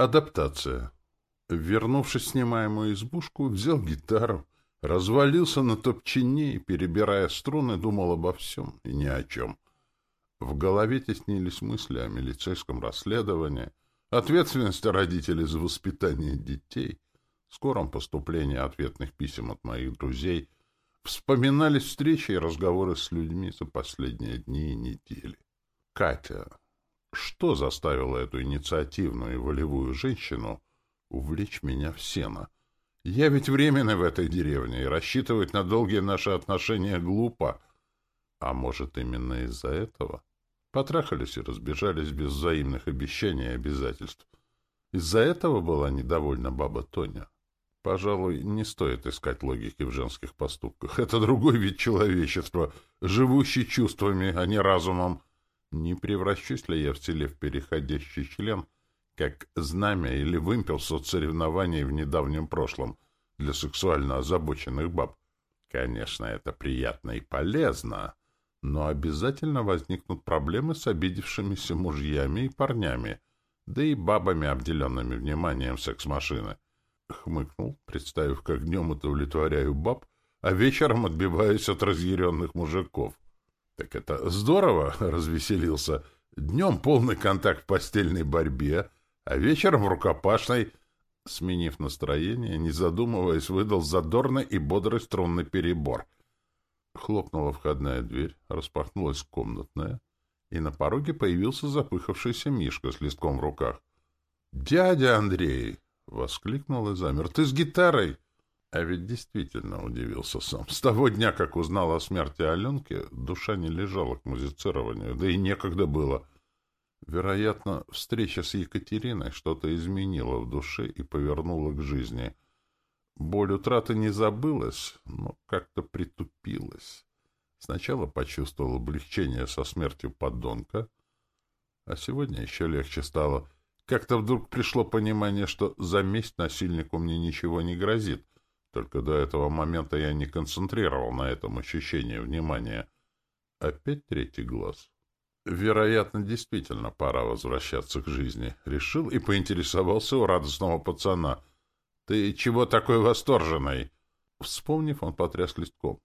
Адаптация. Вернувшись в снимаемую избушку, взял гитару, развалился на топчине и, перебирая струны, думал обо всем и ни о чем. В голове теснились мысли о милицейском расследовании, ответственности родителей за воспитание детей, скором поступлении ответных писем от моих друзей, вспоминались встречи и разговоры с людьми за последние дни и недели. Катя. Что заставило эту инициативную и волевую женщину увлечь меня в сено? Я ведь временно в этой деревне, и рассчитывать на долгие наши отношения глупо. А может, именно из-за этого? Потрахались и разбежались без взаимных обещаний и обязательств. Из-за этого была недовольна баба Тоня. Пожалуй, не стоит искать логики в женских поступках. Это другой вид человечества, живущий чувствами, а не разумом. Не превращусь ли я в теле переходящий член, как знамя или вымпел соцсоревнований в недавнем прошлом для сексуально озабоченных баб? Конечно, это приятно и полезно, но обязательно возникнут проблемы с обидевшимися мужьями и парнями, да и бабами, обделенными вниманием секс-машины. Хмыкнул, представив, как днем удовлетворяю баб, а вечером отбиваюсь от разъяренных мужиков. Так это здорово, развеселился. Днем полный контакт в постельной борьбе, а вечером в рукопашной... Сменив настроение, не задумываясь, выдал задорный и бодрый струнный перебор — Хлопнула входная дверь, распахнулась комнатная, и на пороге появился запыхавшийся Мишка с листком в руках. «Дядя Андрей!» — воскликнул и замер. «Ты с гитарой?» А ведь действительно удивился сам. С того дня, как узнал о смерти Аленки, душа не лежала к музицированию, да и некогда было. Вероятно, встреча с Екатериной что-то изменила в душе и повернула к жизни — Боль утраты не забылась, но как-то притупилась. Сначала почувствовал облегчение со смертью подонка, а сегодня еще легче стало. Как-то вдруг пришло понимание, что за месть насильнику мне ничего не грозит. Только до этого момента я не концентрировал на этом ощущение внимания. Опять третий глаз. Вероятно, действительно пора возвращаться к жизни. Решил и поинтересовался у радостного пацана — «Ты чего такой восторженный?» Вспомнив, он потряс листком.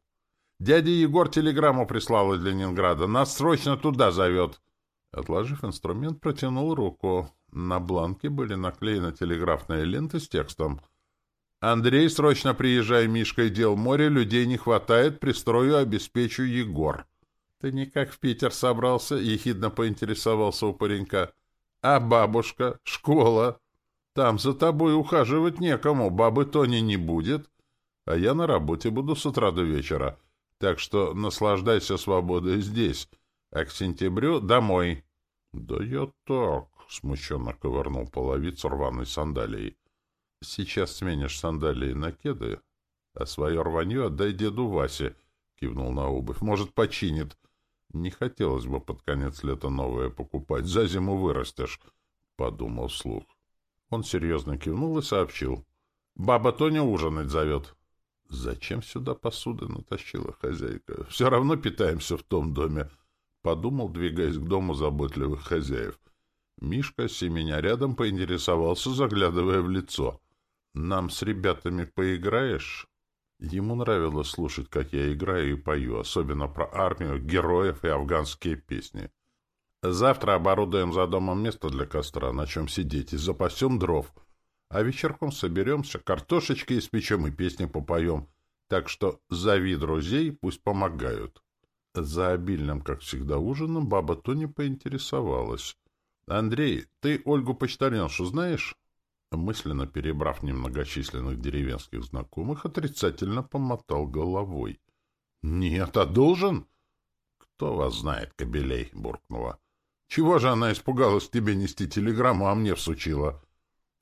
«Дядя Егор телеграмму прислал из Ленинграда. Нас срочно туда зовет!» Отложив инструмент, протянул руку. На бланке были наклеены телеграфные ленты с текстом. «Андрей, срочно приезжай, Мишкой дел море, людей не хватает, пристрою обеспечу Егор». «Ты никак в Питер собрался?» — ехидно поинтересовался у паренька. «А бабушка? Школа?» Там за тобой ухаживать некому, бабы Тони не будет, а я на работе буду с утра до вечера, так что наслаждайся свободой здесь, а к сентябрю домой. — Да я так, — смущенно ковырнул половицу рваной сандалией. — Сейчас сменишь сандалии на кеды, а свое рванье отдай деду Васе, — кивнул на обувь. — Может, починит. Не хотелось бы под конец лета новое покупать, за зиму вырастешь, — подумал вслух. Он серьезно кивнул и сообщил. «Баба Тоня ужинать зовет». «Зачем сюда посуды натащила хозяйка? Все равно питаемся в том доме», — подумал, двигаясь к дому заботливых хозяев. Мишка, семеня рядом, поинтересовался, заглядывая в лицо. «Нам с ребятами поиграешь?» Ему нравилось слушать, как я играю и пою, особенно про армию, героев и афганские песни. Завтра оборудуем за домом место для костра, на чем сидеть, и запасем дров. А вечерком соберемся, картошечки испечем и песни попоем. Так что зови друзей, пусть помогают. За обильным, как всегда, ужином баба Тоня поинтересовалась. — Андрей, ты Ольгу почтальоншу знаешь? Мысленно перебрав немногочисленных деревенских знакомых, отрицательно помотал головой. — Нет, а должен? — Кто вас знает, кобелей? — буркнула. Чего же она испугалась тебе нести телеграмму, а мне всучила?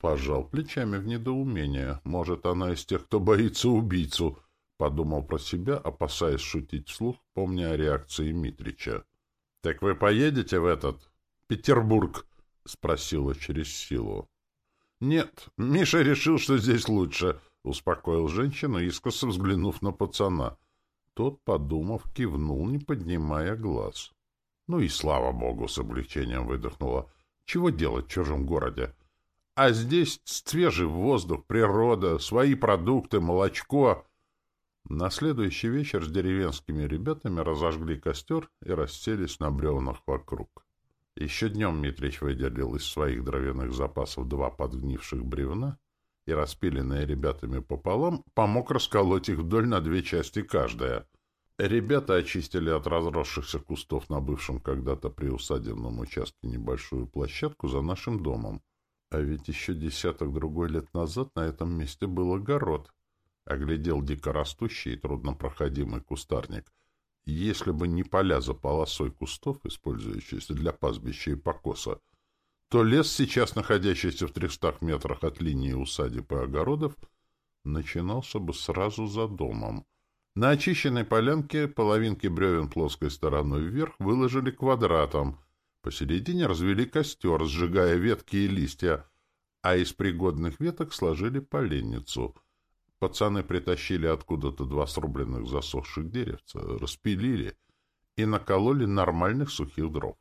Пожал плечами в недоумение. Может, она из тех, кто боится убийцу, подумал про себя, опасаясь шутить вслух, помня о реакции Митрича. — Так вы поедете в этот Петербург? — спросила через силу. — Нет, Миша решил, что здесь лучше, — успокоил женщину, искоса взглянув на пацана. Тот, подумав, кивнул, не поднимая глаз. Ну и слава богу, с облегчением выдохнула. Чего делать в чужом городе? А здесь свежий воздух, природа, свои продукты, молочко. На следующий вечер с деревенскими ребятами разожгли костер и расселись на бревнах вокруг. Еще днем Митрич выделил из своих дровяных запасов два подгнивших бревна и, распиленные ребятами пополам, помог расколоть их вдоль на две части каждая. Ребята очистили от разросшихся кустов на бывшем когда-то приусадебном участке небольшую площадку за нашим домом. А ведь еще десяток другой лет назад на этом месте был огород. Оглядел дикорастущий и труднопроходимый кустарник. Если бы не поля за полосой кустов, использующиеся для пастбища и покоса, то лес, сейчас находящийся в трехстах метрах от линии усадеб и огородов, начинался бы сразу за домом. На очищенной полянке половинки бревен плоской стороной вверх выложили квадратом, посередине развели костер, сжигая ветки и листья, а из пригодных веток сложили поленницу. Пацаны притащили откуда-то два срубленных засохших деревца, распилили и накололи нормальных сухих дров.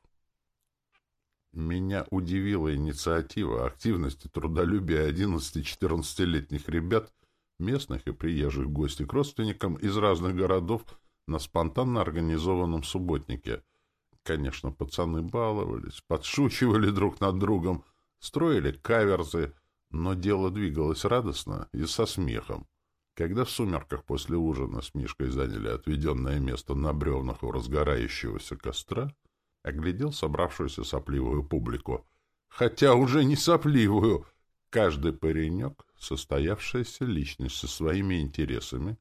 Меня удивила инициатива, активность и трудолюбие 11-14-летних ребят, местных и приезжих гостей к родственникам из разных городов на спонтанно организованном субботнике. Конечно, пацаны баловались, подшучивали друг над другом, строили каверзы, но дело двигалось радостно и со смехом. Когда в сумерках после ужина с Мишкой заняли отведенное место на бревнах у разгорающегося костра, оглядел собравшуюся сопливую публику. Хотя уже не сопливую. Каждый паренек — состоявшаяся личность со своими интересами,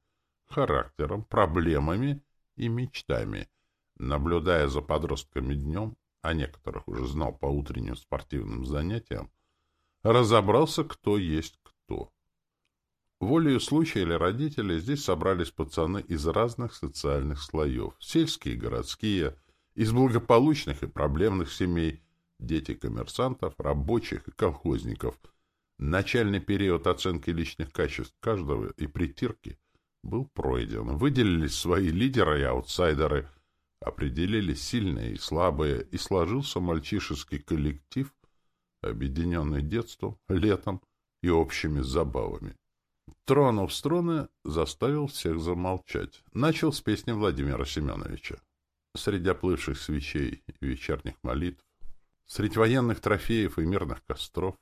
характером, проблемами и мечтами. Наблюдая за подростками днем, а некоторых уже знал по утренним спортивным занятиям, разобрался, кто есть кто. Волею случая или родителей здесь собрались пацаны из разных социальных слоев, сельские городские, из благополучных и проблемных семей, дети коммерсантов, рабочих и колхозников. Начальный период оценки личных качеств каждого и притирки был пройден. Выделились свои лидеры и аутсайдеры, определились сильные и слабые, и сложился мальчишеский коллектив, объединенный детством, летом и общими забавами. Тронув струны, заставил всех замолчать. Начал с песни Владимира Семеновича среди оплывших свечей и вечерних молитв, среди военных трофеев и мирных костров,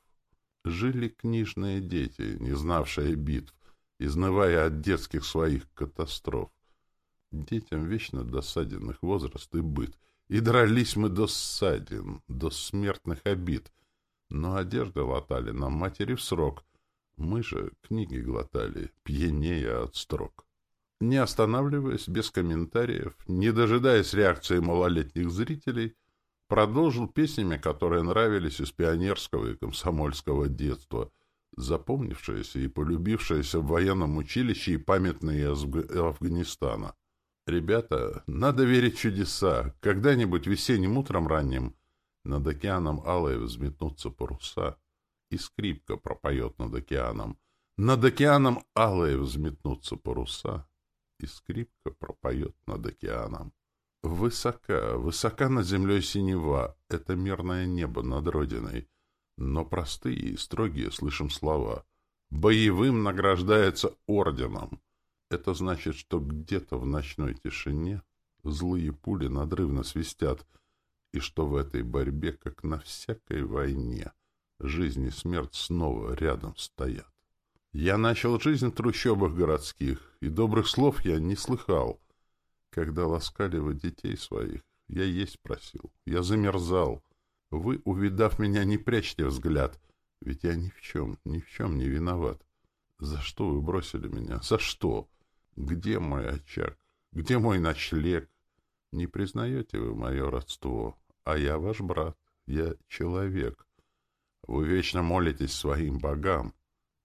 жили книжные дети, не знавшие битв, изнывая от детских своих катастроф. Детям вечно досаден их возраст и быт, и дрались мы до ссадин, до смертных обид, но одежды латали нам матери в срок, мы же книги глотали, пьянее от строк не останавливаясь, без комментариев, не дожидаясь реакции малолетних зрителей, продолжил песнями, которые нравились из пионерского и комсомольского детства, запомнившиеся и полюбившиеся в военном училище и памятные из Афганистана. «Ребята, надо верить чудеса. Когда-нибудь весенним утром ранним над океаном алые взметнутся паруса, и скрипка пропоет над океаном. Над океаном алые взметнутся паруса» и скрипка пропоет над океаном. Высока, высока над землей синева — это мирное небо над родиной. Но простые и строгие слышим слова. Боевым награждается орденом. Это значит, что где-то в ночной тишине злые пули надрывно свистят, и что в этой борьбе, как на всякой войне, жизнь и смерть снова рядом стоят. Я начал жизнь в трущобах городских, и добрых слов я не слыхал. Когда ласкали вы детей своих, я есть просил, я замерзал. Вы, увидав меня, не прячьте взгляд, ведь я ни в чем, ни в чем не виноват. За что вы бросили меня? За что? Где мой очаг? Где мой ночлег? Не признаете вы мое родство, а я ваш брат, я человек. Вы вечно молитесь своим богам,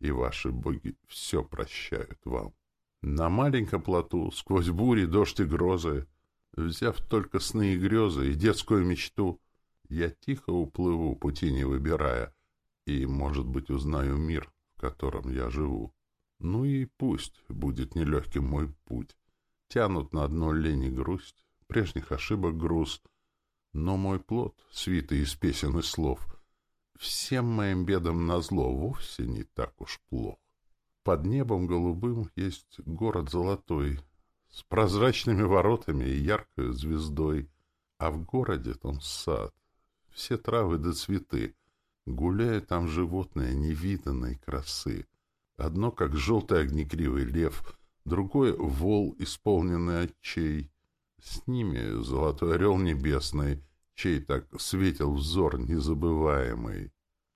и ваши боги все прощают вам. На маленьком плоту, сквозь бури, дождь и грозы, взяв только сны и грезы и детскую мечту, я тихо уплыву, пути не выбирая, и, может быть, узнаю мир, в котором я живу. Ну и пусть будет нелегким мой путь. Тянут на одно лень и грусть, прежних ошибок груз. Но мой плод, свитый из песен и слов, Всем моим бедам назло вовсе не так уж плохо. Под небом голубым есть город золотой, с прозрачными воротами и яркой звездой, а в городе там сад, все травы да цветы. Гуляют там животные невиданной красы. Одно, как желтый огнекривый лев, другое — вол, исполненный отчей. С ними золотой орел небесный, чей так светил взор незабываемый.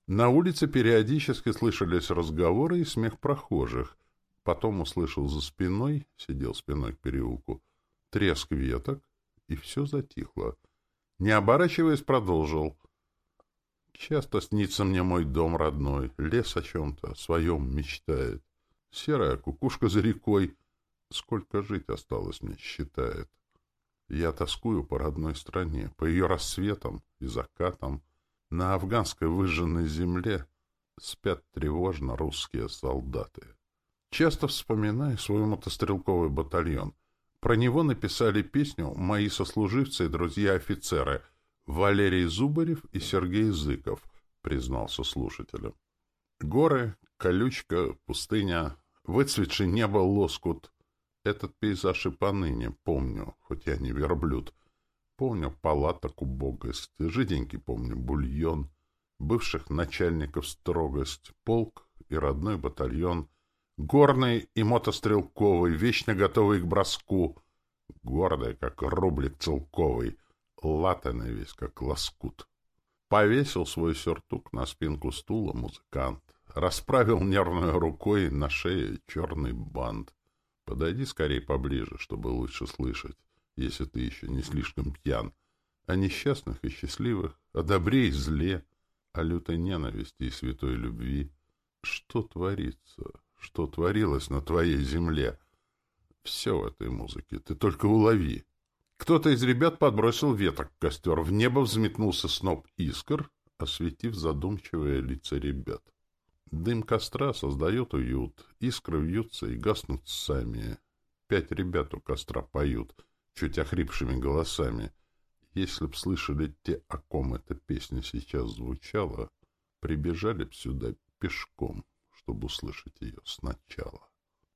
На улице периодически слышались разговоры и смех прохожих. Потом услышал за спиной, сидел спиной к переулку, треск веток, и все затихло. Не оборачиваясь, продолжил. Часто снится мне мой дом родной, лес о чем-то, своем мечтает. Серая кукушка за рекой, сколько жить осталось мне, считает. Я тоскую по родной стране, по ее рассветам и закатам. На афганской выжженной земле спят тревожно русские солдаты. Часто вспоминаю свой мотострелковый батальон. Про него написали песню мои сослуживцы и друзья-офицеры Валерий Зубарев и Сергей Зыков, признался слушателем. Горы, колючка, пустыня, выцветший небо лоскут. Этот пейзаж и поныне помню, хоть я не верблюд. Помню палаток убогость, жиденький помню бульон, бывших начальников строгость, полк и родной батальон — горный и мотострелковый, вечно готовый к броску, гордый, как рублик целковый, латанный весь, как лоскут. Повесил свой сюртук на спинку стула музыкант, расправил нервной рукой на шее черный бант. Подойди скорее поближе, чтобы лучше слышать, если ты еще не слишком пьян, о несчастных и счастливых, о добре и зле, о лютой ненависти и святой любви. Что творится? что творилось на твоей земле. Все в этой музыке, ты только улови. Кто-то из ребят подбросил веток в костер, в небо взметнулся сноп искр, осветив задумчивые лица ребят. Дым костра создает уют, искры вьются и гаснут сами. Пять ребят у костра поют, чуть охрипшими голосами. Если б слышали те, о ком эта песня сейчас звучала, прибежали б сюда пешком чтобы услышать ее сначала.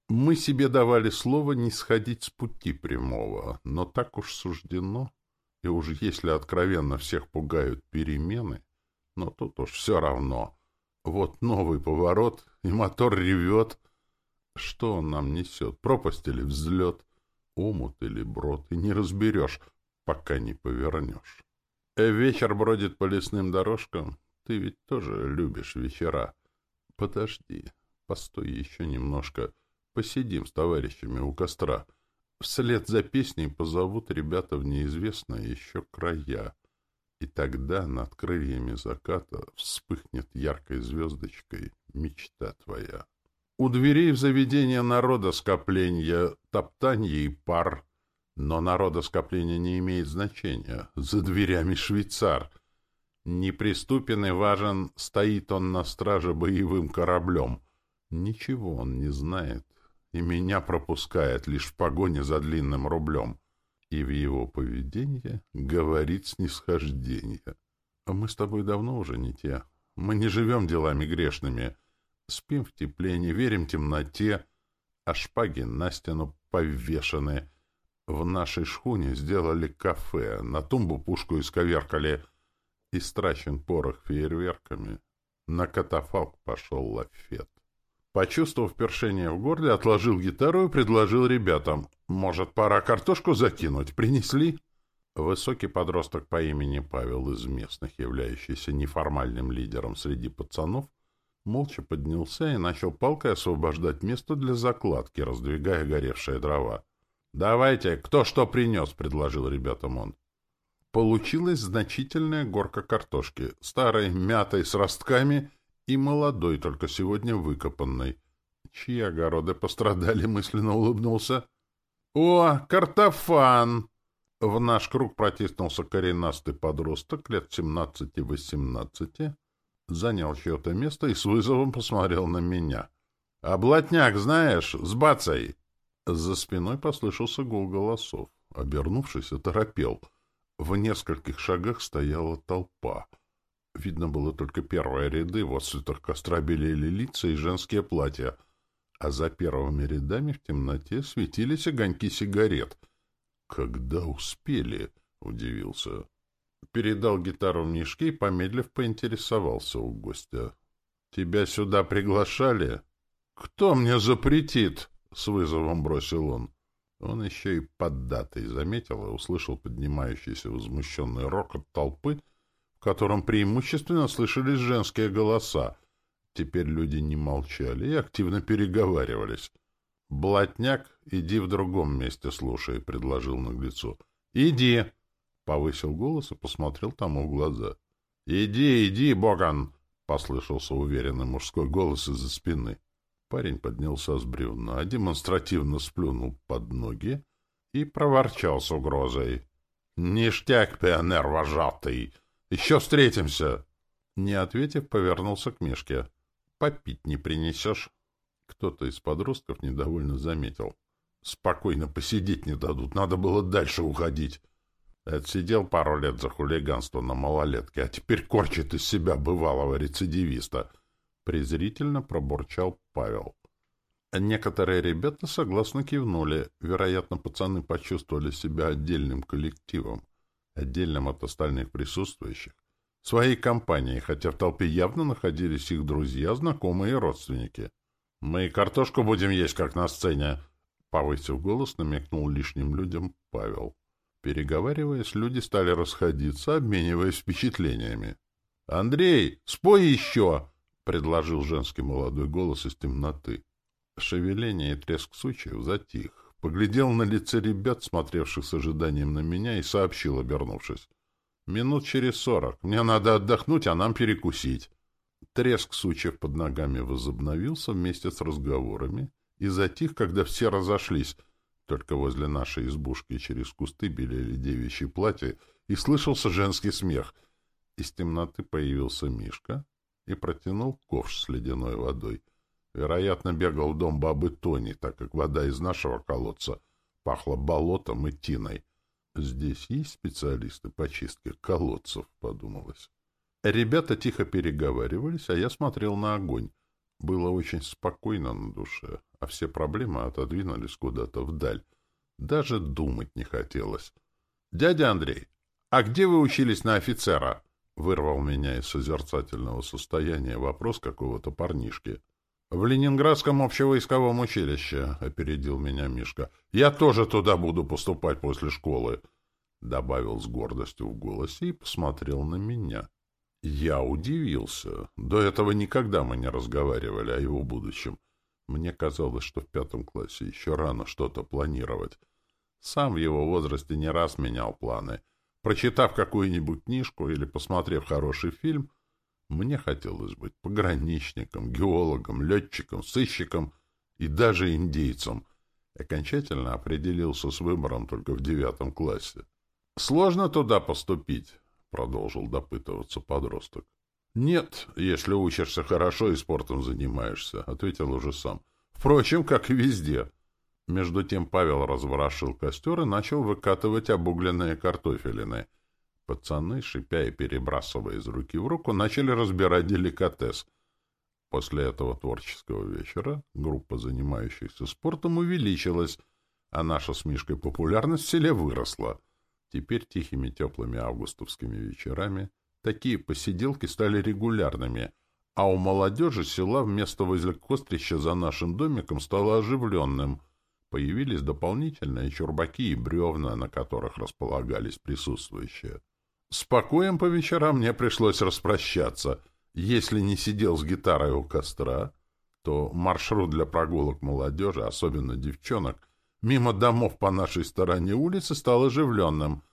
Мы себе давали слово не сходить с пути прямого, но так уж суждено, и уж если откровенно всех пугают перемены, но тут уж все равно. Вот новый поворот, и мотор ревет. Что он нам несет, пропасть или взлет, умут или брод, и не разберешь, пока не повернешь. Э, вечер бродит по лесным дорожкам, ты ведь тоже любишь вечера. Подожди, постой еще немножко. Посидим с товарищами у костра. Вслед за песней позовут ребята в неизвестные еще края. И тогда над крыльями заката вспыхнет яркой звездочкой мечта твоя. У дверей в заведение народа скопления, топтанье и пар. Но народа скопления не имеет значения. За дверями швейцар — Неприступен и важен, стоит он на страже боевым кораблем. Ничего он не знает, и меня пропускает лишь в погоне за длинным рублем. И в его поведении говорит снисхождение. А мы с тобой давно уже не те. Мы не живем делами грешными. Спим в тепле, не верим темноте, а шпаги на стену повешены. В нашей шхуне сделали кафе, на тумбу пушку исковеркали — Истрачен порох фейерверками. На катафалк пошел лафет. Почувствовав першение в горле, отложил гитару и предложил ребятам. «Может, пора картошку закинуть? Принесли?» Высокий подросток по имени Павел из местных, являющийся неформальным лидером среди пацанов, молча поднялся и начал палкой освобождать место для закладки, раздвигая горевшие дрова. «Давайте, кто что принес?» — предложил ребятам он. Получилась значительная горка картошки, старой, мятой, с ростками и молодой, только сегодня выкопанной. Чьи огороды пострадали, мысленно улыбнулся. «О, картофан!» В наш круг протиснулся коренастый подросток лет семнадцати-восемнадцати, занял чье-то место и с вызовом посмотрел на меня. «А блатняк знаешь? С бацей!» За спиной послышался гул голосов. Обернувшись, оторопел — в нескольких шагах стояла толпа. Видно было только первые ряды, в отсветах костра белели лица и женские платья, а за первыми рядами в темноте светились огоньки сигарет. «Когда успели?» — удивился. Передал гитару в мешке и, помедлив, поинтересовался у гостя. «Тебя сюда приглашали?» «Кто мне запретит?» — с вызовом бросил он. Он еще и поддатый заметил и услышал поднимающийся возмущенный рокот толпы, котором преимущественно слышались женские голоса. Теперь люди не молчали и активно переговаривались. «Блатняк, иди в другом месте слушай», — предложил наглецу. «Иди!» — повысил голос и посмотрел тому в глаза. «Иди, иди, Боган!» — послышался уверенный мужской голос из-за спины. Парень поднялся с бревна, демонстративно сплюнул под ноги и проворчал с угрозой. — Ништяк, пионер вожатый! Еще встретимся! Не ответив, повернулся к Мишке. — Попить не принесешь? Кто-то из подростков недовольно заметил. — Спокойно посидеть не дадут, надо было дальше уходить. Отсидел пару лет за хулиганство на малолетке, а теперь корчит из себя бывалого рецидивиста — презрительно пробурчал Павел. Некоторые ребята согласно кивнули. Вероятно, пацаны почувствовали себя отдельным коллективом, отдельным от остальных присутствующих, своей компанией, хотя в толпе явно находились их друзья, знакомые и родственники. «Мы картошку будем есть, как на сцене», — повысив голос, намекнул лишним людям Павел. Переговариваясь, люди стали расходиться, обмениваясь впечатлениями. «Андрей, спой еще!» — предложил женский молодой голос из темноты. Шевеление и треск сучьев затих. Поглядел на лице ребят, смотревших с ожиданием на меня, и сообщил, обернувшись. «Минут через сорок. Мне надо отдохнуть, а нам перекусить». Треск сучьев под ногами возобновился вместе с разговорами и затих, когда все разошлись. Только возле нашей избушки через кусты белели девичьи платья, и слышался женский смех. Из темноты появился Мишка, и протянул ковш с ледяной водой. Вероятно, бегал в дом бабы Тони, так как вода из нашего колодца пахла болотом и тиной. «Здесь есть специалисты по чистке колодцев?» — подумалось. Ребята тихо переговаривались, а я смотрел на огонь. Было очень спокойно на душе, а все проблемы отодвинулись куда-то вдаль. Даже думать не хотелось. «Дядя Андрей, а где вы учились на офицера?» Вырвал меня из созерцательного состояния вопрос какого-то парнишки. — В Ленинградском общевойсковом училище, — опередил меня Мишка. — Я тоже туда буду поступать после школы, — добавил с гордостью в голосе и посмотрел на меня. Я удивился. До этого никогда мы не разговаривали о его будущем. Мне казалось, что в пятом классе еще рано что-то планировать. Сам в его возрасте не раз менял планы — Прочитав какую-нибудь книжку или посмотрев хороший фильм, мне хотелось быть пограничником, геологом, летчиком, сыщиком и даже индейцем. Окончательно определился с выбором только в девятом классе. «Сложно туда поступить», — продолжил допытываться подросток. «Нет, если учишься хорошо и спортом занимаешься», — ответил уже сам. «Впрочем, как и везде». Между тем Павел разворошил костер и начал выкатывать обугленные картофелины. Пацаны, шипя и перебрасывая из руки в руку, начали разбирать деликатес. После этого творческого вечера группа, занимающихся спортом, увеличилась, а наша с Мишкой популярность в селе выросла. Теперь тихими теплыми августовскими вечерами такие посиделки стали регулярными, а у молодежи села вместо возле кострища за нашим домиком стало оживленным — Появились дополнительные чурбаки и бревна, на которых располагались присутствующие. С покоем по вечерам мне пришлось распрощаться. Если не сидел с гитарой у костра, то маршрут для прогулок молодежи, особенно девчонок, мимо домов по нашей стороне улицы стал оживленным.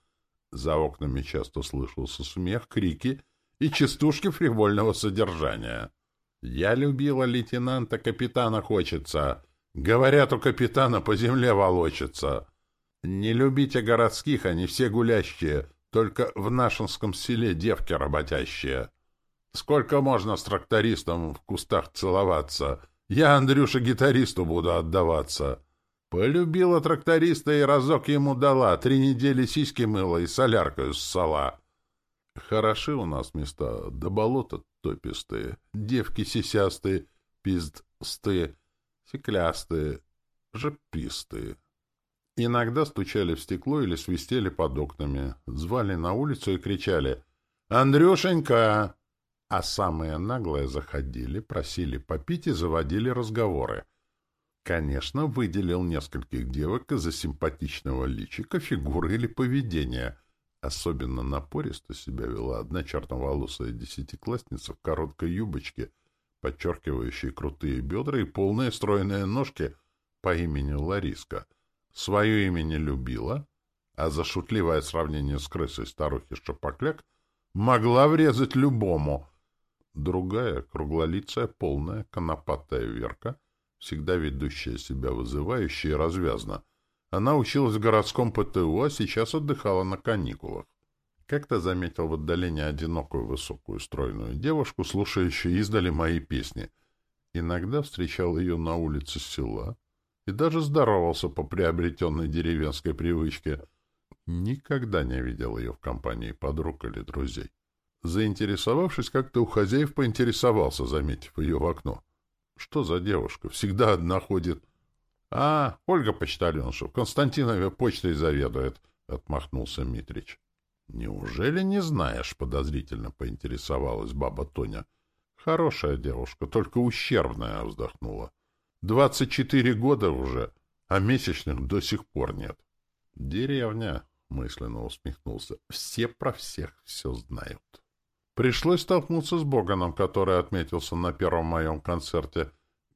За окнами часто слышался смех, крики и частушки фривольного содержания. «Я любила лейтенанта, капитана хочется!» Говорят, у капитана по земле волочится. Не любите городских, они все гулящие, только в нашинском селе девки работящие. Сколько можно с трактористом в кустах целоваться? Я, Андрюша, гитаристу буду отдаваться. Полюбила тракториста и разок ему дала, три недели сиськи мыла и соляркою ссала. Хороши у нас места, да болота топистые, девки сисястые, пиздстые, секлястые, жопистые. Иногда стучали в стекло или свистели под окнами, звали на улицу и кричали «Андрюшенька!» А самые наглые заходили, просили попить и заводили разговоры. Конечно, выделил нескольких девок из-за симпатичного личика, фигуры или поведения. Особенно напористо себя вела одна черноволосая десятиклассница в короткой юбочке, подчеркивающей крутые бедра и полные стройные ножки по имени Лариска. Свое имя не любила, а за шутливое сравнение с крысой старухи Шапокляк могла врезать любому — Другая, круглолицая, полная, конопатая Верка, всегда ведущая себя вызывающе и развязно. Она училась в городском ПТУ, а сейчас отдыхала на каникулах. Как-то заметил в отдалении одинокую, высокую, стройную девушку, слушающую издали мои песни. Иногда встречал ее на улице села и даже здоровался по приобретенной деревенской привычке. Никогда не видел ее в компании подруг или друзей. Заинтересовавшись, как-то у хозяев поинтересовался, заметив ее в окно. Что за девушка? Всегда одна ходит. — А, Ольга Почтальонша, в Константинове почтой заведует, — отмахнулся Митрич. — Неужели не знаешь? — подозрительно поинтересовалась баба Тоня. — Хорошая девушка, только ущербная, — вздохнула. — Двадцать четыре года уже, а месячных до сих пор нет. — Деревня, — мысленно усмехнулся, — все про всех все знают. Пришлось столкнуться с Боганом, который отметился на первом моем концерте.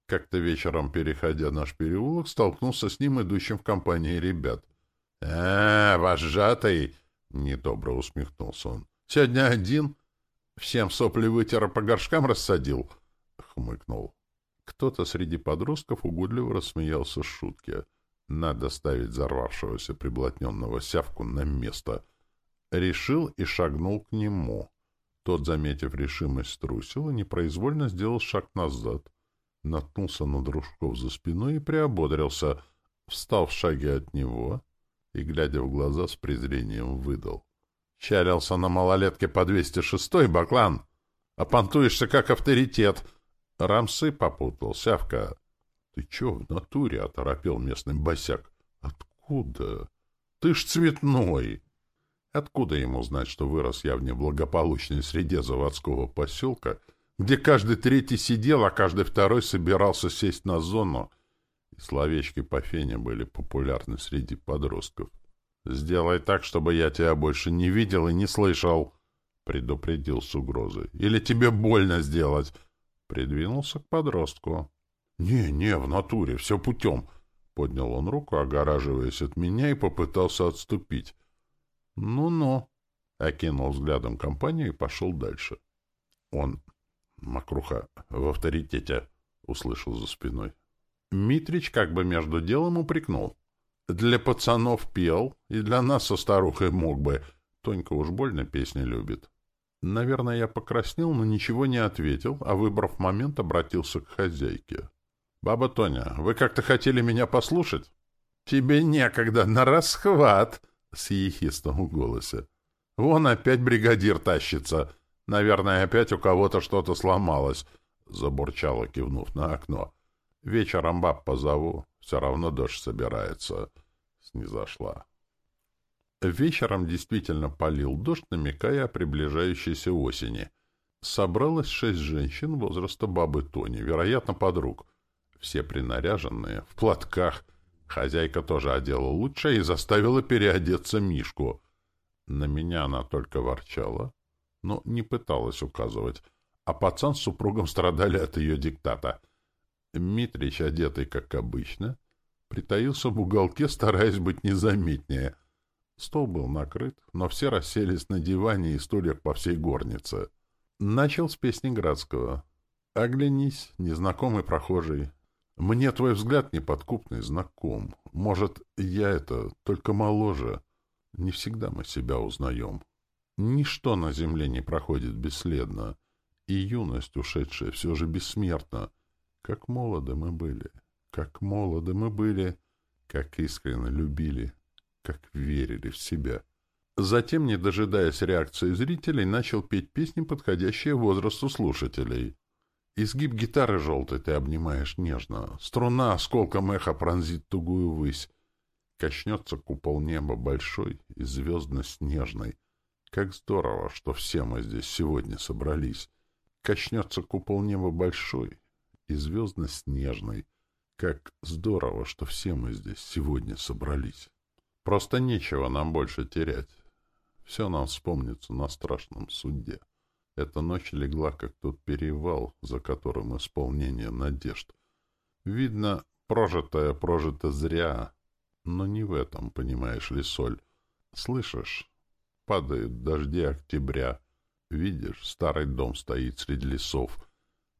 Как-то вечером, переходя наш переулок, столкнулся с ним, идущим в компании ребят. — А, вожатый! — недобро усмехнулся он. — Сегодня один? Всем сопли вытер, по горшкам рассадил? — хмыкнул. Кто-то среди подростков угодливо рассмеялся с шутки. Надо ставить взорвавшегося приблотненного сявку на место. Решил и шагнул к нему. Тот, заметив решимость, струсил и непроизвольно сделал шаг назад. Наткнулся на дружков за спиной и приободрился. Встал в шаге от него и, глядя в глаза, с презрением выдал. — Чарился на малолетке по 206-й, Баклан! А понтуешься как авторитет! Рамсы попутал, сявка. — Ты чё в натуре? — оторопел местный босяк. — Откуда? — Ты ж цветной! — Откуда ему знать, что вырос я в неблагополучной среде заводского поселка, где каждый третий сидел, а каждый второй собирался сесть на зону, и словечки по фене были популярны среди подростков. «Сделай так, чтобы я тебя больше не видел и не слышал», — предупредил с угрозой. «Или тебе больно сделать?» Придвинулся к подростку. «Не, не, в натуре, все путем», — поднял он руку, огораживаясь от меня, и попытался отступить. «Ну-ну», — окинул взглядом компанию и пошел дальше. «Он, Макруха, в авторитете», — услышал за спиной. Митрич как бы между делом упрекнул. «Для пацанов пел, и для нас со старухой мог бы. Тонька уж больно песни любит». Наверное, я покраснел, но ничего не ответил, а, выбрав момент, обратился к хозяйке. «Баба Тоня, вы как-то хотели меня послушать?» «Тебе некогда, на расхват!» с ехистом в голосе. «Вон опять бригадир тащится. Наверное, опять у кого-то что-то сломалось», — забурчала, кивнув на окно. «Вечером баб позову. Все равно дождь собирается». Снизошла. Вечером действительно полил дождь, намекая о приближающейся осени. Собралось шесть женщин возраста бабы Тони, вероятно, подруг. Все принаряженные, в платках — Хозяйка тоже одела лучше и заставила переодеться Мишку. На меня она только ворчала, но не пыталась указывать, а пацан с супругом страдали от ее диктата. Митрич, одетый как обычно, притаился в уголке, стараясь быть незаметнее. Стол был накрыт, но все расселись на диване и стульях по всей горнице. Начал с песни Градского. «Оглянись, незнакомый прохожий, мне твой взгляд неподкупный знаком. Может, я это только моложе. Не всегда мы себя узнаем. Ничто на земле не проходит бесследно, и юность, ушедшая, все же бессмертна. Как молоды мы были, как молоды мы были, как искренне любили, как верили в себя. Затем, не дожидаясь реакции зрителей, начал петь песни, подходящие возрасту слушателей. Изгиб гитары желтой ты обнимаешь нежно. Струна осколком эха пронзит тугую высь. Качнется купол неба большой и звездно-снежный. Как здорово, что все мы здесь сегодня собрались. Качнется купол неба большой и звездно-снежный. Как здорово, что все мы здесь сегодня собрались. Просто нечего нам больше терять. Все нам вспомнится на страшном суде. Эта ночь легла, как тот перевал, за которым исполнение надежд. Видно, прожитое прожито зря, но не в этом, понимаешь ли, соль. Слышишь, падают дожди октября. Видишь, старый дом стоит среди лесов.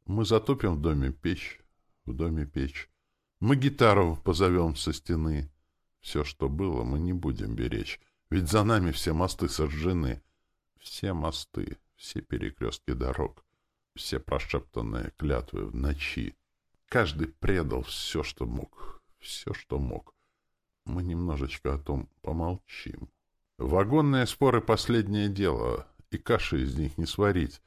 Мы затопим в доме печь, в доме печь. Мы гитару позовем со стены. Все, что было, мы не будем беречь. Ведь за нами все мосты сожжены. Все мосты, все перекрестки дорог, все прошептанные клятвы в ночи. Каждый предал все, что мог, все, что мог. Мы немножечко о том помолчим. Вагонные споры — последнее дело, и каши из них не сварить.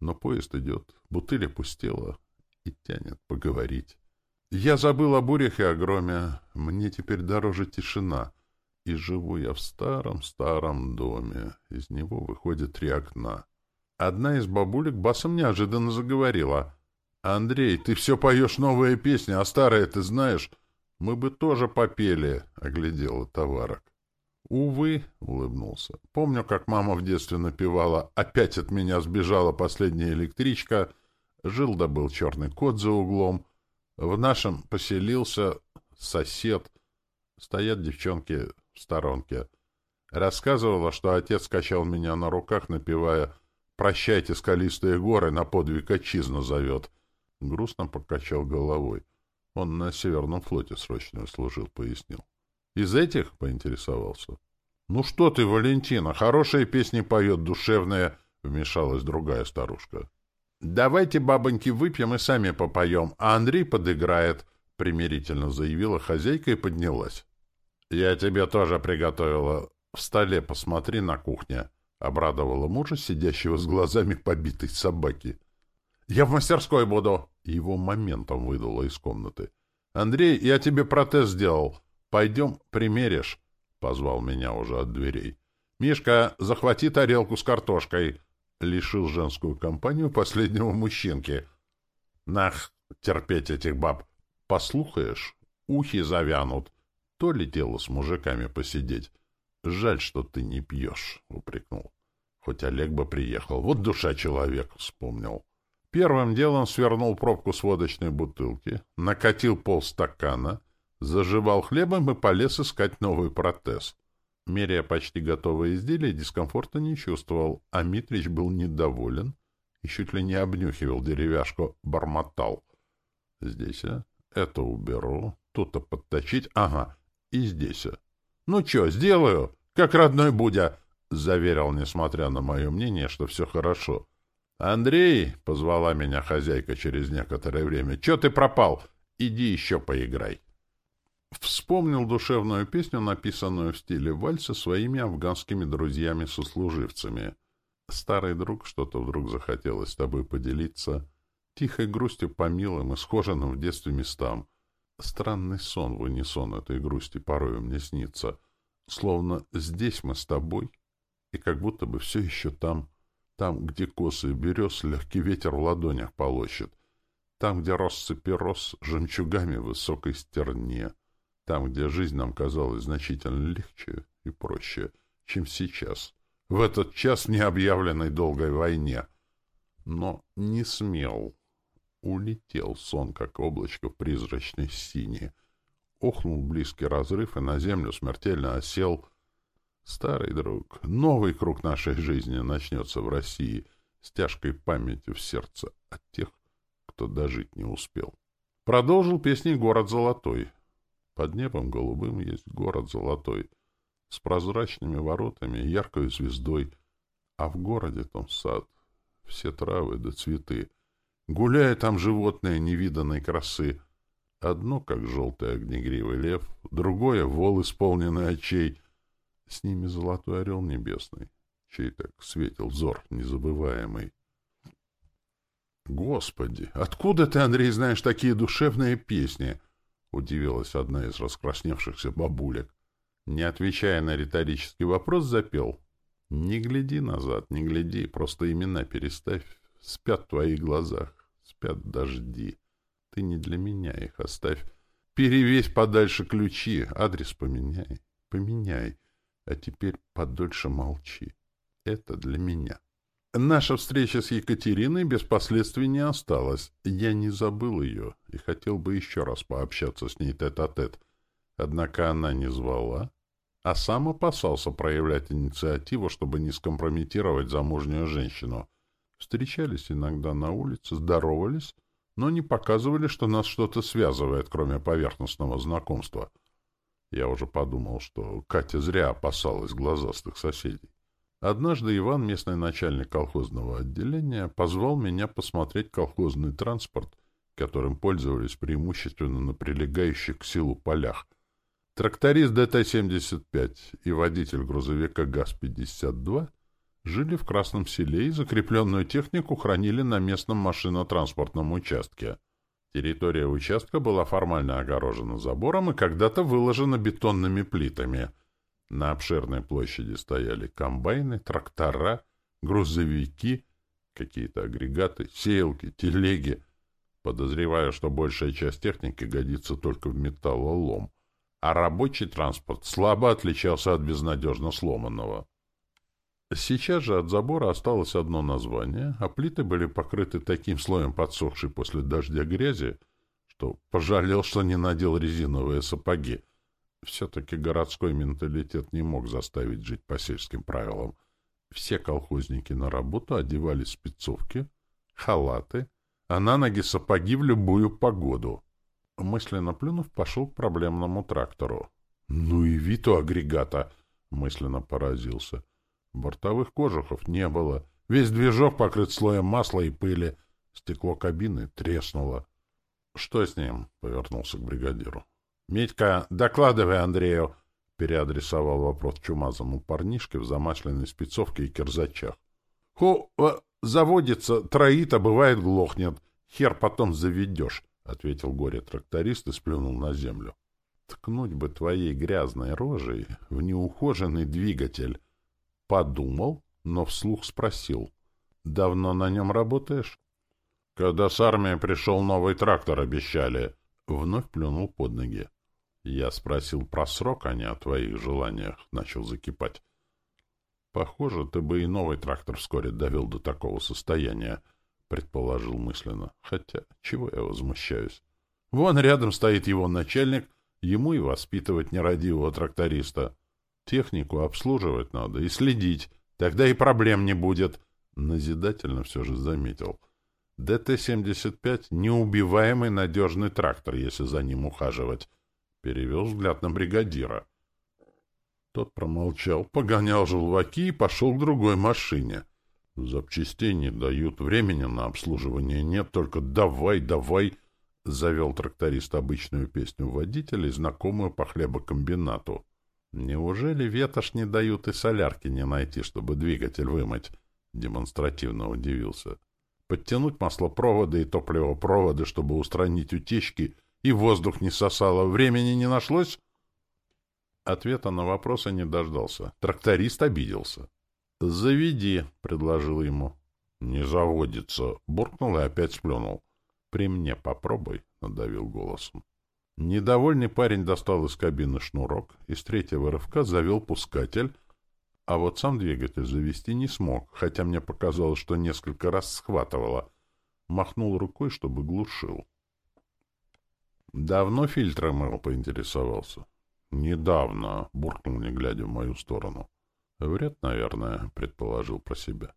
Но поезд идет, бутыль опустела и тянет поговорить. Я забыл о бурях и о громе, мне теперь дороже тишина — и живу я в старом-старом доме. Из него выходят три окна. Одна из бабулек басом неожиданно заговорила. «Андрей, ты все поешь новые песни, а старые ты знаешь? Мы бы тоже попели», — оглядела товарок. «Увы», — улыбнулся. «Помню, как мама в детстве напевала «Опять от меня сбежала последняя электричка», жил да был черный кот за углом, в нашем поселился сосед, стоят девчонки в сторонке. Рассказывала, что отец качал меня на руках, напевая «Прощайте, скалистые горы, на подвиг отчизну зовет». Грустно покачал головой. Он на Северном флоте срочно служил, пояснил. «Из этих?» — поинтересовался. «Ну что ты, Валентина, хорошие песни поет, душевные», — вмешалась другая старушка. «Давайте, бабоньки, выпьем и сами попоем, а Андрей подыграет», — примирительно заявила хозяйка и поднялась. «Я тебе тоже приготовила. В столе посмотри на кухне», — обрадовала мужа, сидящего с глазами побитой собаки. «Я в мастерской буду!» Его моментом выдуло из комнаты. «Андрей, я тебе протез сделал. Пойдем, примеришь», — позвал меня уже от дверей. «Мишка, захвати тарелку с картошкой», — лишил женскую компанию последнего мужчинки. «Нах, терпеть этих баб! Послухаешь, ухи завянут. То ли дело с мужиками посидеть. Жаль, что ты не пьешь, — упрекнул. Хоть Олег бы приехал. Вот душа человек, — вспомнил. Первым делом свернул пробку с водочной бутылки, накатил полстакана, заживал хлебом и полез искать новый протез. Меря почти готовое изделие, дискомфорта не чувствовал, а Митрич был недоволен и чуть ли не обнюхивал деревяшку, бормотал. Здесь, а? Это уберу, тут-то подточить, ага, и здесь. «Ну чё, сделаю, как родной Будя», — заверил, несмотря на мое мнение, что все хорошо. «Андрей», — позвала меня хозяйка через некоторое время, — «чё ты пропал? Иди еще поиграй». Вспомнил душевную песню, написанную в стиле вальса своими афганскими друзьями-сослуживцами. «Старый друг, что-то вдруг захотелось с тобой поделиться, тихой грустью по милым и схоженным в детстве местам». Странный сон в унисон этой грусти порою мне снится. Словно здесь мы с тобой, и как будто бы все еще там, там, где косы берез легкий ветер в ладонях полощет, там, где россыпи рос жемчугами в высокой стерне, там, где жизнь нам казалась значительно легче и проще, чем сейчас, в этот час необъявленной долгой войне. Но не смел Улетел сон, как облачко в призрачной синей. Охнул близкий разрыв и на землю смертельно осел. Старый друг, новый круг нашей жизни начнется в России с тяжкой памятью в сердце от тех, кто дожить не успел. Продолжил песни «Город золотой». Под небом голубым есть город золотой, с прозрачными воротами и яркой звездой, а в городе том сад, все травы да цветы — Гуляя там животные невиданной красы. Одно, как желтый огнегривый лев, другое — вол, исполненный очей. С ними золотой орел небесный, чей так светил взор незабываемый. «Господи, откуда ты, Андрей, знаешь такие душевные песни?» — удивилась одна из раскрасневшихся бабулек. Не отвечая на риторический вопрос, запел. «Не гляди назад, не гляди, просто имена переставь. Спят в твоих глазах, спят дожди. Ты не для меня их оставь. Перевесь подальше ключи, адрес поменяй, поменяй. А теперь подольше молчи. Это для меня». Наша встреча с Екатериной без последствий не осталась. Я не забыл ее и хотел бы еще раз пообщаться с ней тет-а-тет. -тет. Однако она не звала, а сам опасался проявлять инициативу, чтобы не скомпрометировать замужнюю женщину. Встречались иногда на улице, здоровались, но не показывали, что нас что-то связывает, кроме поверхностного знакомства. Я уже подумал, что Катя зря опасалась глазастых соседей. Однажды Иван, местный начальник колхозного отделения, позвал меня посмотреть колхозный транспорт, которым пользовались преимущественно на прилегающих к селу полях. Тракторист ДТ-75 и водитель грузовика ГАЗ-52 жили в Красном селе и закрепленную технику хранили на местном машинотранспортном участке. Территория участка была формально огорожена забором и когда-то выложена бетонными плитами — на обширной площади стояли комбайны, трактора, грузовики, какие-то агрегаты, сеялки, телеги. Подозреваю, что большая часть техники годится только в металлолом, а рабочий транспорт слабо отличался от безнадежно сломанного. Сейчас же от забора осталось одно название, а плиты были покрыты таким слоем подсохшей после дождя грязи, что пожалел, что не надел резиновые сапоги — все-таки городской менталитет не мог заставить жить по сельским правилам. Все колхозники на работу одевали спецовки, халаты, а на ноги сапоги в любую погоду. Мысленно плюнув, пошел к проблемному трактору. «Ну и вид у агрегата!» — мысленно поразился. Бортовых кожухов не было. Весь движок покрыт слоем масла и пыли. Стекло кабины треснуло. «Что с ним?» — повернулся к бригадиру. — Митька, докладывай Андрею, — переадресовал вопрос чумазому парнишке в замасленной спецовке и кирзачах. — Ху, э, заводится, троит, а бывает глохнет. Хер потом заведешь, — ответил горе-тракторист и сплюнул на землю. — Ткнуть бы твоей грязной рожей в неухоженный двигатель. Подумал, но вслух спросил. — Давно на нем работаешь? — Когда с армией пришел новый трактор, обещали. Вновь плюнул под ноги. Я спросил про срок, а не о твоих желаниях, начал закипать. Похоже, ты бы и новый трактор вскоре довел до такого состояния, предположил мысленно. Хотя, чего я возмущаюсь? Вон рядом стоит его начальник, ему и воспитывать нерадивого тракториста. Технику обслуживать надо и следить, тогда и проблем не будет. Назидательно все же заметил. ДТ-75 — неубиваемый надежный трактор, если за ним ухаживать перевел взгляд на бригадира. Тот промолчал, погонял желваки и пошел к другой машине. Запчастей не дают, времени на обслуживание нет, только «давай, давай», — завел тракторист обычную песню водителя, знакомую по хлебокомбинату. «Неужели ветошь не дают и солярки не найти, чтобы двигатель вымыть?» — демонстративно удивился. «Подтянуть маслопроводы и топливопроводы, чтобы устранить утечки и воздух не сосало. Времени не нашлось? Ответа на вопросы не дождался. Тракторист обиделся. «Заведи», — предложил ему. «Не заводится», — буркнул и опять сплюнул. «При мне попробуй», — надавил голосом. Недовольный парень достал из кабины шнурок, из третьего рывка завел пускатель, а вот сам двигатель завести не смог, хотя мне показалось, что несколько раз схватывало. Махнул рукой, чтобы глушил. «Давно фильтры мыл?» — поинтересовался. «Недавно», — буркнул, не глядя в мою сторону. «Вред, наверное», — предположил про себя.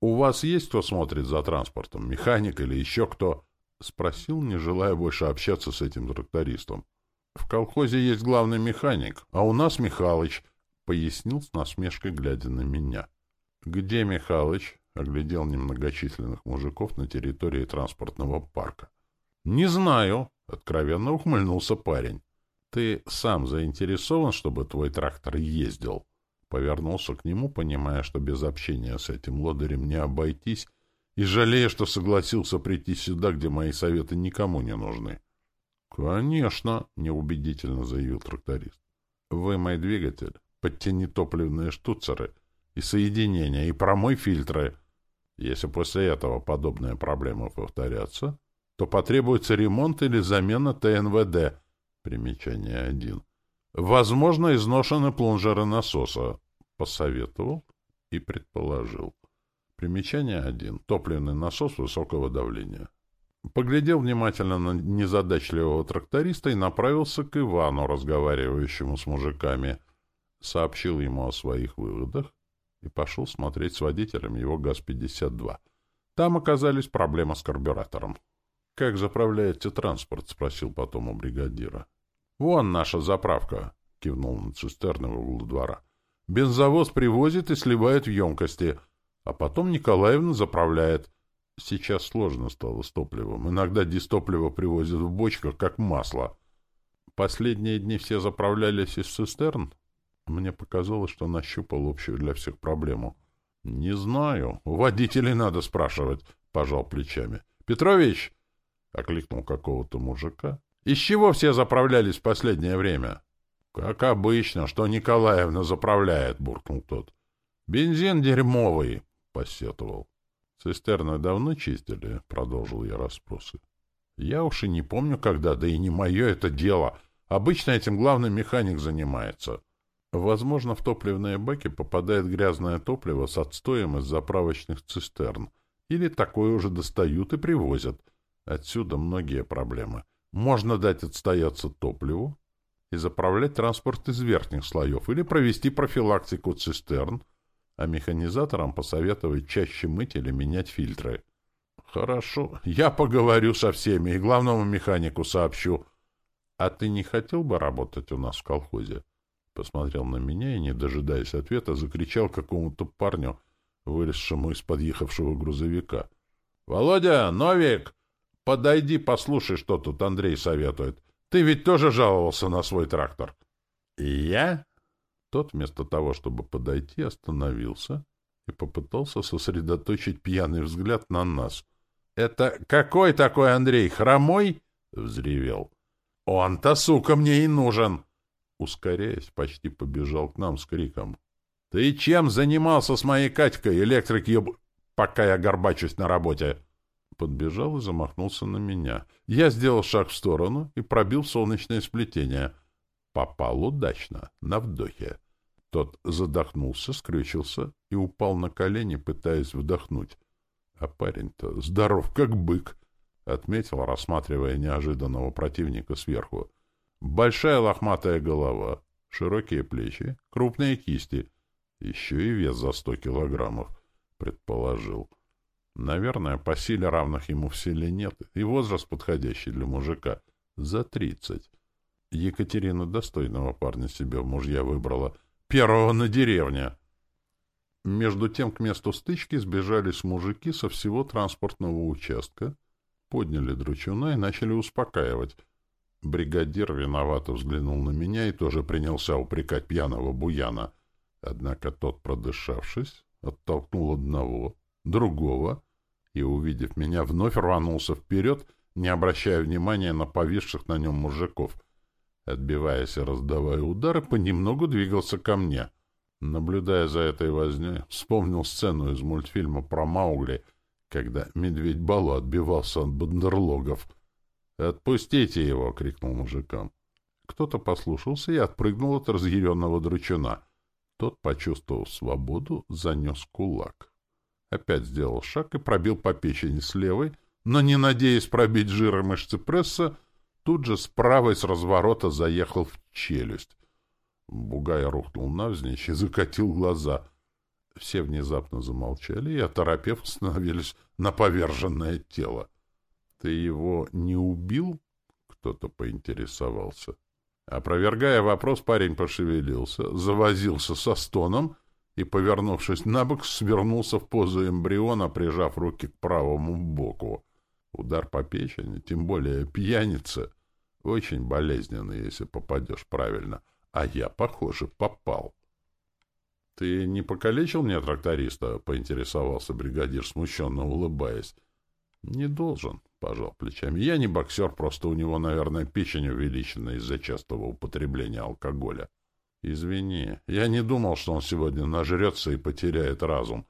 «У вас есть кто смотрит за транспортом? Механик или еще кто?» — спросил, не желая больше общаться с этим трактористом. «В колхозе есть главный механик, а у нас Михалыч», — пояснил с насмешкой, глядя на меня. «Где Михалыч?» — оглядел немногочисленных мужиков на территории транспортного парка. «Не знаю», Откровенно ухмыльнулся парень. Ты сам заинтересован, чтобы твой трактор ездил? Повернулся к нему, понимая, что без общения с этим лодырем не обойтись, и жалея, что согласился прийти сюда, где мои советы никому не нужны. — Конечно, — неубедительно заявил тракторист. — Вы мой двигатель. Подтяни топливные штуцеры и соединения, и промой фильтры. Если после этого подобные проблемы повторятся, то потребуется ремонт или замена ТНВД. Примечание 1. Возможно, изношены плунжеры насоса. Посоветовал и предположил. Примечание 1. Топливный насос высокого давления. Поглядел внимательно на незадачливого тракториста и направился к Ивану, разговаривающему с мужиками. Сообщил ему о своих выводах и пошел смотреть с водителем его ГАЗ-52. Там оказались проблемы с карбюратором. — Как заправляете транспорт? — спросил потом у бригадира. — Вон наша заправка, — кивнул на цистерны в углу двора. — Бензовоз привозит и сливает в емкости, а потом Николаевна заправляет. Сейчас сложно стало с топливом. Иногда дистопливо привозят в бочках, как масло. Последние дни все заправлялись из цистерн? Мне показалось, что нащупал общую для всех проблему. — Не знаю. У водителей надо спрашивать, — пожал плечами. — Петрович! — окликнул какого-то мужика. — Из чего все заправлялись в последнее время? — Как обычно, что Николаевна заправляет, — буркнул тот. — Бензин дерьмовый, — посетовал. — Цистерны давно чистили, — продолжил я расспросы. — Я уж и не помню, когда, да и не мое это дело. Обычно этим главный механик занимается. — Возможно, в топливные баки попадает грязное топливо с отстоем из заправочных цистерн. Или такое уже достают и привозят. Отсюда многие проблемы. Можно дать отстояться топливу и заправлять транспорт из верхних слоев или провести профилактику цистерн, а механизаторам посоветовать чаще мыть или менять фильтры. Хорошо, я поговорю со всеми и главному механику сообщу. А ты не хотел бы работать у нас в колхозе? посмотрел на меня и, не дожидаясь ответа, закричал какому-то парню, вылезшему из подъехавшего грузовика. — Володя, Новик, подойди, послушай, что тут Андрей советует. Ты ведь тоже жаловался на свой трактор. — И я? Тот, вместо того, чтобы подойти, остановился и попытался сосредоточить пьяный взгляд на нас. — Это какой такой Андрей? Хромой? — взревел. — Он-то, сука, мне и нужен! — ускоряясь, почти побежал к нам с криком. — Ты чем занимался с моей Катькой, электрик еб... пока я горбачусь на работе? Подбежал и замахнулся на меня. Я сделал шаг в сторону и пробил солнечное сплетение. Попал удачно, на вдохе. Тот задохнулся, скрючился и упал на колени, пытаясь вдохнуть. А парень-то здоров, как бык, — отметил, рассматривая неожиданного противника сверху. Большая лохматая голова, широкие плечи, крупные кисти. Еще и вес за сто килограммов, предположил. Наверное, по силе равных ему в селе нет, и возраст подходящий для мужика. За тридцать. Екатерина достойного парня себе в мужья выбрала. Первого на деревне. Между тем к месту стычки сбежались мужики со всего транспортного участка, подняли дручуна и начали успокаивать — Бригадир виновато взглянул на меня и тоже принялся упрекать пьяного буяна. Однако тот, продышавшись, оттолкнул одного, другого и, увидев меня, вновь рванулся вперед, не обращая внимания на повисших на нем мужиков. Отбиваясь и раздавая удары, понемногу двигался ко мне. Наблюдая за этой вознёй, вспомнил сцену из мультфильма про Маугли, когда медведь Балу отбивался от бандерлогов — «Отпустите его!» — крикнул мужикам. Кто-то послушался и отпрыгнул от разъяренного дручуна. Тот, почувствовав свободу, занес кулак. Опять сделал шаг и пробил по печени с левой, но, не надеясь пробить жиры мышцы пресса, тут же с правой с разворота заехал в челюсть. Бугай рухнул навзничь и закатил глаза. Все внезапно замолчали и, оторопев, остановились на поверженное тело. Ты его не убил? Кто-то поинтересовался. Опровергая вопрос, парень пошевелился, завозился со стоном и, повернувшись на бок, свернулся в позу эмбриона, прижав руки к правому боку. Удар по печени, тем более пьяница, очень болезненный, если попадешь правильно. А я, похоже, попал. Ты не покалечил мне тракториста? — поинтересовался бригадир, смущенно улыбаясь. — Не должен, — пожал плечами. — Я не боксер, просто у него, наверное, печень увеличена из-за частого употребления алкоголя. — Извини, я не думал, что он сегодня нажрется и потеряет разум.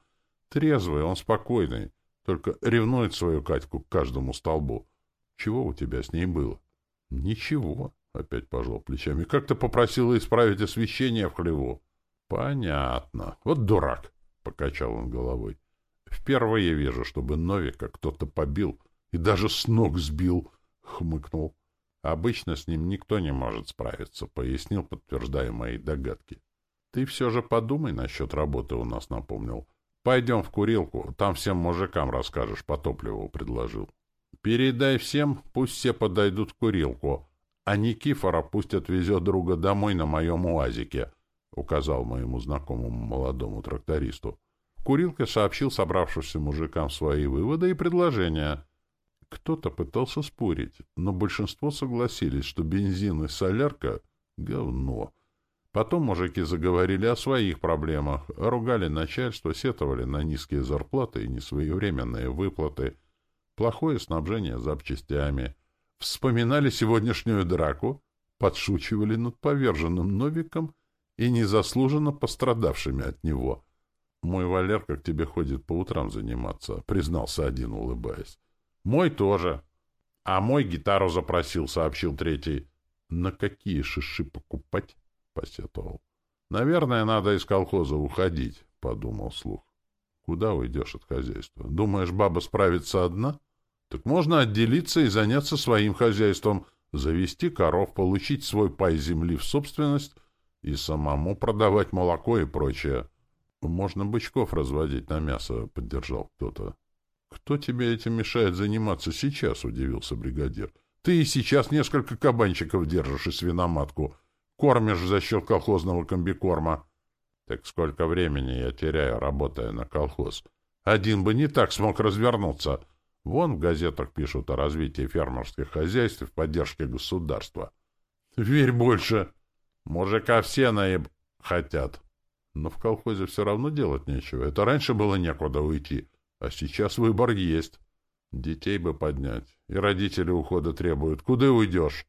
Трезвый, он спокойный, только ревнует свою Катьку к каждому столбу. Чего у тебя с ней было? — Ничего, — опять пожал плечами. — Как ты попросила исправить освещение в хлеву? — Понятно. Вот дурак, — покачал он головой. — Впервые вижу, чтобы Новика кто-то побил и даже с ног сбил, — хмыкнул. — Обычно с ним никто не может справиться, — пояснил, подтверждая мои догадки. — Ты все же подумай насчет работы у нас, — напомнил. — Пойдем в курилку, там всем мужикам расскажешь, по топливу предложил. — Передай всем, пусть все подойдут в курилку, а Никифора пусть отвезет друга домой на моем уазике, — указал моему знакомому молодому трактористу. В курилке сообщил собравшимся мужикам свои выводы и предложения. Кто-то пытался спорить, но большинство согласились, что бензин и солярка — говно. Потом мужики заговорили о своих проблемах, ругали начальство, сетовали на низкие зарплаты и несвоевременные выплаты, плохое снабжение запчастями — вспоминали сегодняшнюю драку, подшучивали над поверженным Новиком и незаслуженно пострадавшими от него. «Мой Валерка к тебе ходит по утрам заниматься», — признался один, улыбаясь. «Мой тоже». «А мой гитару запросил», — сообщил третий. «На какие шиши покупать?» — посетовал. «Наверное, надо из колхоза уходить», — подумал слух. «Куда уйдешь от хозяйства? Думаешь, баба справится одна?» Так можно отделиться и заняться своим хозяйством, завести коров, получить свой пай земли в собственность и самому продавать молоко и прочее. Можно бычков разводить на мясо, — поддержал кто-то. — Кто тебе этим мешает заниматься сейчас? — удивился бригадир. — Ты и сейчас несколько кабанчиков держишь и свиноматку. Кормишь за счет колхозного комбикорма. — Так сколько времени я теряю, работая на колхоз? Один бы не так смог развернуться. Вон в газетах пишут о развитии фермерских хозяйств в поддержке государства. Верь больше. Мужика все наеб хотят. Но в колхозе все равно делать нечего. Это раньше было некуда уйти, а сейчас выбор есть. Детей бы поднять. И родители ухода требуют. Куда уйдешь?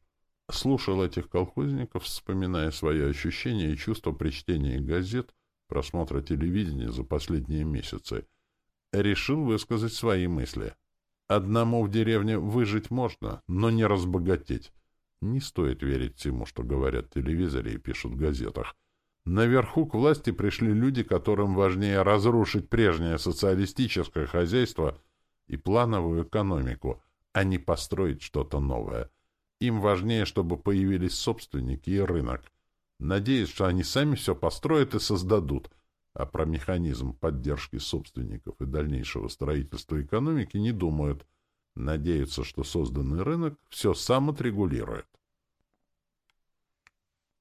Слушал этих колхозников, вспоминая свои ощущения и чувства при чтении газет, просмотра телевидения за последние месяцы. Решил высказать свои мысли. Одному в деревне выжить можно, но не разбогатеть. Не стоит верить всему, что говорят в телевизоре и пишут в газетах. Наверху к власти пришли люди, которым важнее разрушить прежнее социалистическое хозяйство и плановую экономику, а не построить что-то новое. Им важнее, чтобы появились собственники и рынок. Надеюсь, что они сами все построят и создадут – а про механизм поддержки собственников и дальнейшего строительства экономики не думают. Надеются, что созданный рынок все сам отрегулирует.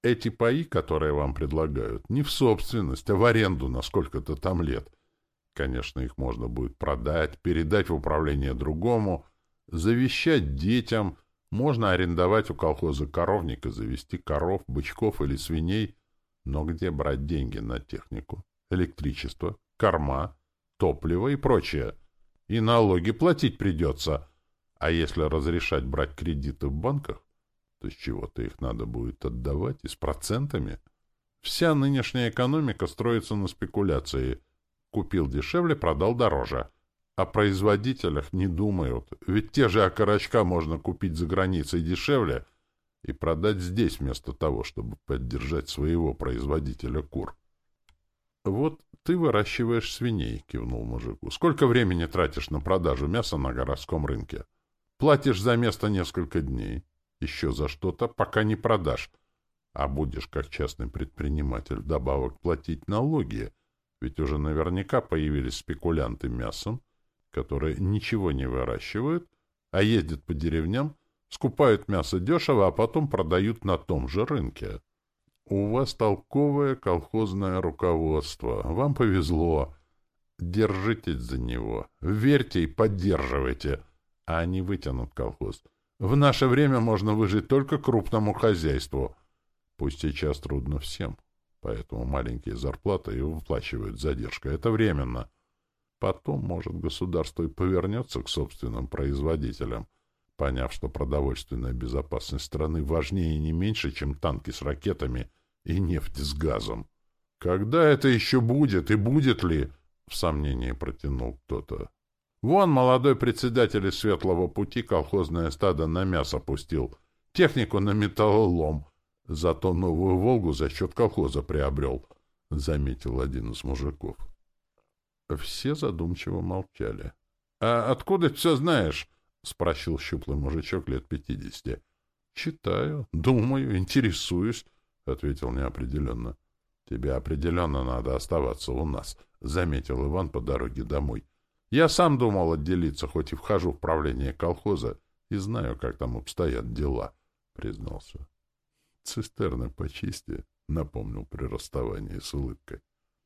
Эти паи, которые вам предлагают, не в собственность, а в аренду на сколько-то там лет. Конечно, их можно будет продать, передать в управление другому, завещать детям, можно арендовать у колхоза коровника, завести коров, бычков или свиней, но где брать деньги на технику? электричество, корма, топливо и прочее. И налоги платить придется. А если разрешать брать кредиты в банках, то с чего-то их надо будет отдавать и с процентами. Вся нынешняя экономика строится на спекуляции. Купил дешевле, продал дороже. О производителях не думают, ведь те же окорочка можно купить за границей дешевле и продать здесь вместо того, чтобы поддержать своего производителя кур. — Вот ты выращиваешь свиней, — кивнул мужику. — Сколько времени тратишь на продажу мяса на городском рынке? Платишь за место несколько дней. Еще за что-то, пока не продашь. А будешь, как частный предприниматель, вдобавок платить налоги. Ведь уже наверняка появились спекулянты мясом, которые ничего не выращивают, а ездят по деревням, скупают мясо дешево, а потом продают на том же рынке. У вас толковое колхозное руководство. Вам повезло. Держитесь за него. Верьте и поддерживайте. А они вытянут колхоз. В наше время можно выжить только крупному хозяйству. Пусть сейчас трудно всем. поэтому маленькие зарплаты и выплачивают задержкой. Это временно. Потом, может, государство и повернется к собственным производителям, поняв, что продовольственная безопасность страны важнее не меньше, чем танки с ракетами и нефть с газом. Когда это еще будет и будет ли? В сомнении протянул кто-то. Вон молодой председатель из Светлого пути колхозное стадо на мясо пустил, технику на металлолом. Зато новую «Волгу» за счет колхоза приобрел, — заметил один из мужиков. Все задумчиво молчали. — А откуда ты все знаешь? — спросил щуплый мужичок лет пятидесяти. — Читаю, думаю, интересуюсь, — ответил неопределенно. — Тебе определенно надо оставаться у нас, — заметил Иван по дороге домой. — Я сам думал отделиться, хоть и вхожу в правление колхоза, и знаю, как там обстоят дела, — признался. — Цистерны почисти, — напомнил при расставании с улыбкой.